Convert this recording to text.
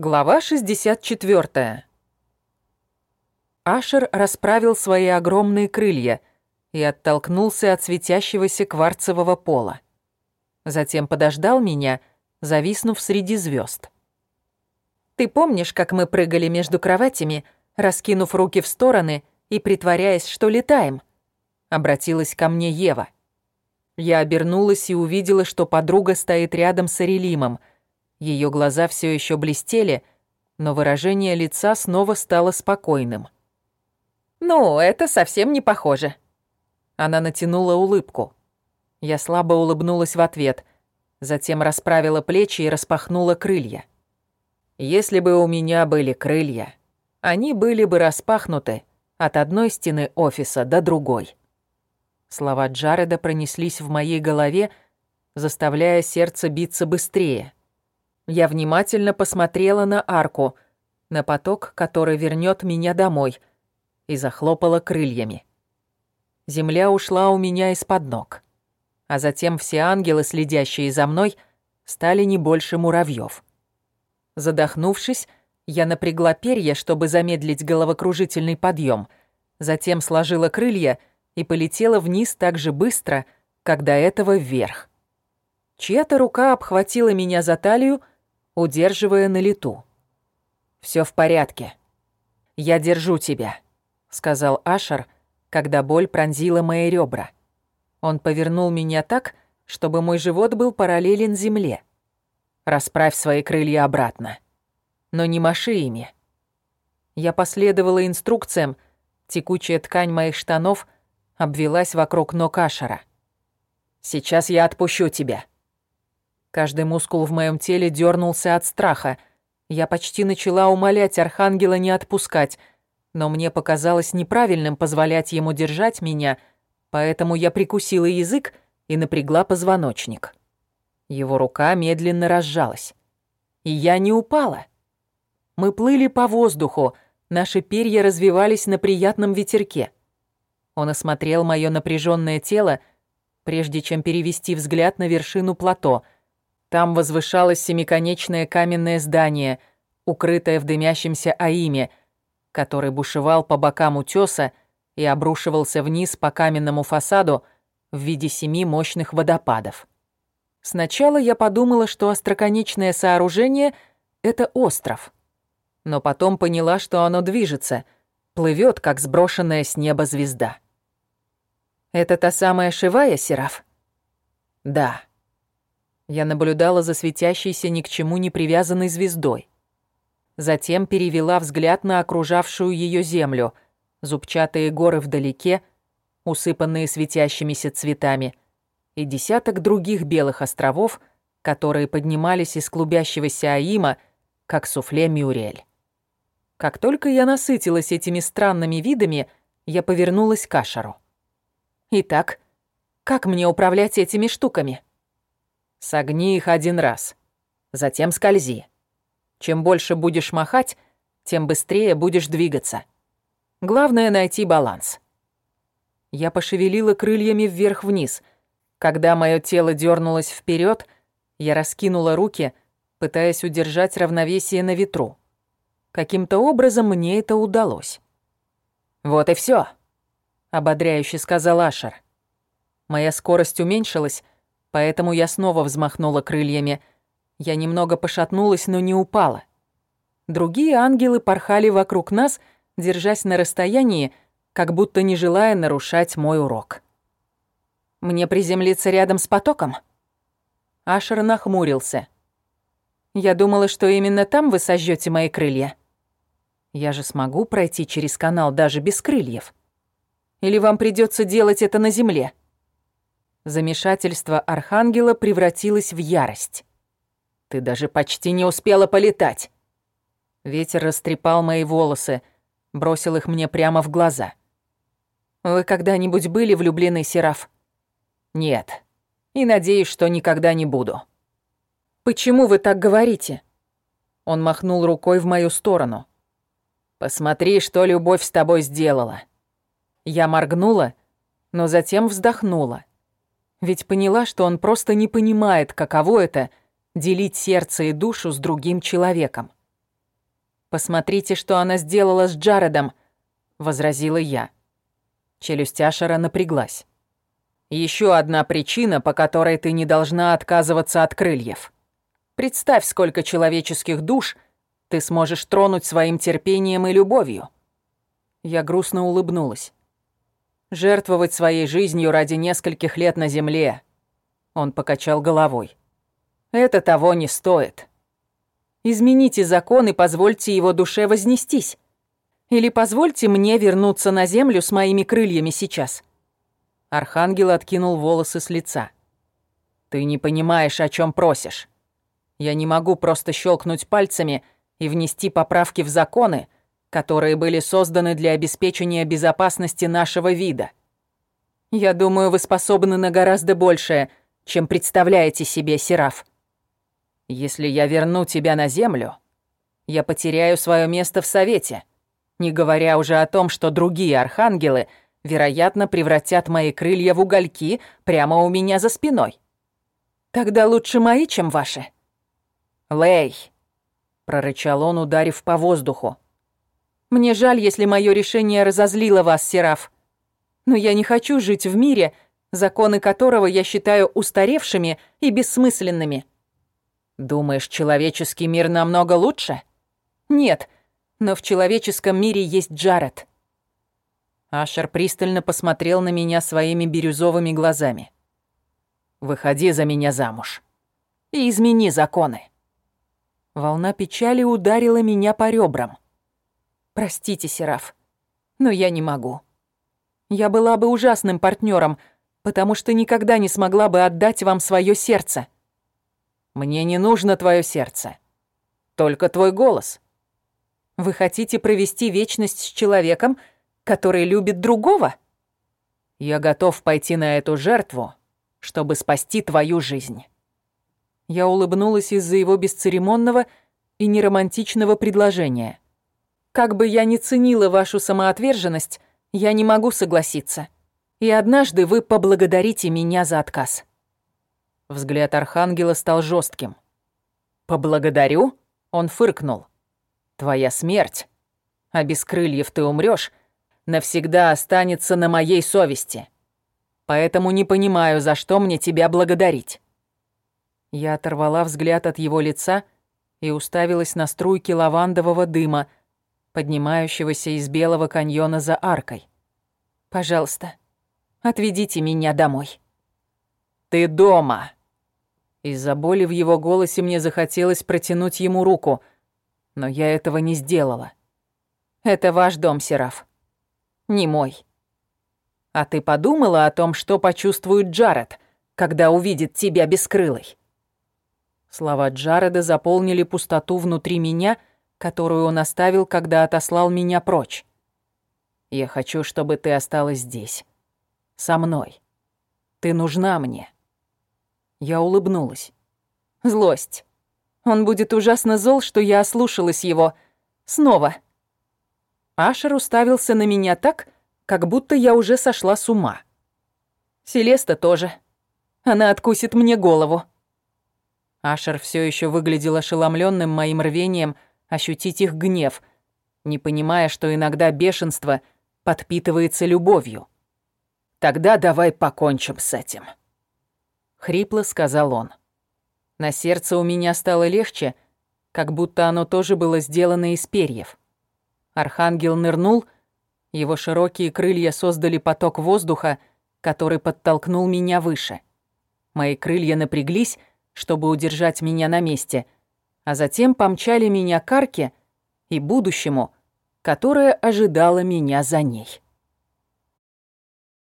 Глава 64. Ашер расправил свои огромные крылья и оттолкнулся от светящегося кварцевого пола. Затем подождал меня, зависнув среди звезд. «Ты помнишь, как мы прыгали между кроватями, раскинув руки в стороны и притворяясь, что летаем?» Обратилась ко мне Ева. Я обернулась и увидела, что подруга стоит рядом с Арелимом — ее глаза все еще блестели, но выражение лица снова стало спокойным. «Ну, это совсем не похоже». Она натянула улыбку. Я слабо улыбнулась в ответ, затем расправила плечи и распахнула крылья. Если бы у меня были крылья, они были бы распахнуты от одной стены офиса до другой. Слова Джареда пронеслись в моей голове, заставляя сердце биться быстрее. Я внимательно посмотрела на арку, на поток, который вернет меня домой, и захлопала крыльями. Земля ушла у меня из-под ног. А затем все ангелы, следящие за мной, стали не больше муравьев. Задохнувшись, я напрягла перья, чтобы замедлить головокружительный подъем, затем сложила крылья и полетела вниз так же быстро, как до этого вверх. Чья-то рука обхватила меня за талию удерживая на лету. Все в порядке. Я держу тебя», — сказал Ашер, когда боль пронзила мои ребра. Он повернул меня так, чтобы мой живот был параллелен земле. «Расправь свои крылья обратно. Но не маши ими». Я последовала инструкциям, текучая ткань моих штанов обвелась вокруг ног Ашера. «Сейчас я отпущу тебя», Каждый мускул в моем теле дернулся от страха. Я почти начала умолять Архангела не отпускать, но мне показалось неправильным позволять ему держать меня, поэтому я прикусила язык и напрягла позвоночник. Его рука медленно разжалась. И я не упала. Мы плыли по воздуху, наши перья развивались на приятном ветерке. Он осмотрел мое напряженное тело, прежде чем перевести взгляд на вершину плато — там возвышалось семиконечное каменное здание, укрытое в дымящемся аиме, который бушевал по бокам утёса и обрушивался вниз по каменному фасаду в виде семи мощных водопадов. Сначала я подумала, что остроконечное сооружение — это остров. Но потом поняла, что оно движется, плывет, как сброшенная с неба звезда. «Это та самая Шивая, Сераф?» «Да». Я наблюдала за светящейся ни к чему не привязанной звездой. Затем перевела взгляд на окружавшую ее землю, зубчатые горы вдалеке, усыпанные светящимися цветами, и десяток других белых островов, которые поднимались из клубящегося Аима, как суфле Мюрель. Как только я насытилась этими странными видами, я повернулась к Ашару. «Итак, как мне управлять этими штуками?» Согни их один раз. Затем скользи. Чем больше будешь махать, тем быстрее будешь двигаться. Главное — найти баланс. Я пошевелила крыльями вверх-вниз. Когда мое тело дернулось вперед, я раскинула руки, пытаясь удержать равновесие на ветру. Каким-то образом мне это удалось. «Вот и все, ободряюще сказал Ашер. Моя скорость уменьшилась, поэтому я снова взмахнула крыльями. Я немного пошатнулась, но не упала. Другие ангелы порхали вокруг нас, держась на расстоянии, как будто не желая нарушать мой урок. «Мне приземлиться рядом с потоком?» Ашер нахмурился. «Я думала, что именно там вы сожжете мои крылья. Я же смогу пройти через канал даже без крыльев. Или вам придется делать это на земле?» Замешательство Архангела превратилось в ярость. «Ты даже почти не успела полетать!» Ветер растрепал мои волосы, бросил их мне прямо в глаза. «Вы когда-нибудь были влюблены, Сераф?» «Нет. И надеюсь, что никогда не буду». «Почему вы так говорите?» Он махнул рукой в мою сторону. «Посмотри, что любовь с тобой сделала». Я моргнула, но затем вздохнула. Ведь поняла, что он просто не понимает, каково это — делить сердце и душу с другим человеком. Посмотрите, что она сделала с Джаредом, возразила я. Челюсть Ашера напряглась. Еще одна причина, по которой ты не должна отказываться от крыльев. Представь, сколько человеческих душ ты сможешь тронуть своим терпением и любовью. Я грустно улыбнулась. Жертвовать своей жизнью ради нескольких лет на земле. Он покачал головой. Это того не стоит. Измените закон и позвольте его душе вознестись. Или позвольте мне вернуться на землю с моими крыльями сейчас. Архангел откинул волосы с лица. Ты не понимаешь, о чем просишь. Я не могу просто щелкнуть пальцами и внести поправки в законы, которые были созданы для обеспечения безопасности нашего вида. Я думаю, вы способны на гораздо большее, чем представляете себе, Сераф. Если я верну тебя на землю, я потеряю свое место в Совете, не говоря уже о том, что другие архангелы, вероятно, превратят мои крылья в угольки прямо у меня за спиной. Тогда лучше мои, чем ваши. Лей, прорычал он, ударив по воздуху. Мне жаль, если мое решение разозлило вас, Сераф. Но я не хочу жить в мире, законы которого я считаю устаревшими и бессмысленными. Думаешь, человеческий мир намного лучше? Нет, но в человеческом мире есть Джаред. Ашер пристально посмотрел на меня своими бирюзовыми глазами. «Выходи за меня замуж и измени законы». Волна печали ударила меня по ребрам. «Простите, Сераф, но я не могу. Я была бы ужасным партнером, потому что никогда не смогла бы отдать вам свое сердце». Мне не нужно твое сердце. Только твой голос. Вы хотите провести вечность с человеком, который любит другого? Я готов пойти на эту жертву, чтобы спасти твою жизнь. Я улыбнулась из-за его бесцеремонного и неромантичного предложения. Как бы я ни ценила вашу самоотверженность, я не могу согласиться. И однажды вы поблагодарите меня за отказ. Взгляд архангела стал жестким. «Поблагодарю?» — он фыркнул. «Твоя смерть, а без крыльев ты умрёшь, навсегда останется на моей совести. Поэтому не понимаю, за что мне тебя благодарить». Я оторвала взгляд от его лица и уставилась на струйки лавандового дыма, поднимающегося из белого каньона за аркой. «Пожалуйста, отведите меня домой». «Ты дома!» Из-за боли в его голосе мне захотелось протянуть ему руку, но я этого не сделала. «Это ваш дом, Сераф. Не мой. А ты подумала о том, что почувствует Джаред, когда увидит тебя бескрылой?» Слова Джареда заполнили пустоту внутри меня, которую он оставил, когда отослал меня прочь. «Я хочу, чтобы ты осталась здесь. Со мной. Ты нужна мне». Я улыбнулась. Злость. Он будет ужасно зол, что я ослушалась его. Снова. Ашер уставился на меня так, как будто я уже сошла с ума. Селеста тоже. Она откусит мне голову. Ашер все еще выглядел ошеломленным моим рвением ощутить их гнев, не понимая, что иногда бешенство подпитывается любовью. Тогда давай покончим с этим. — хрипло сказал он. На сердце у меня стало легче, как будто оно тоже было сделано из перьев. Архангел нырнул, его широкие крылья создали поток воздуха, который подтолкнул меня выше. Мои крылья напряглись, чтобы удержать меня на месте, а затем помчали меня к арке и будущему, которое ожидало меня за ней.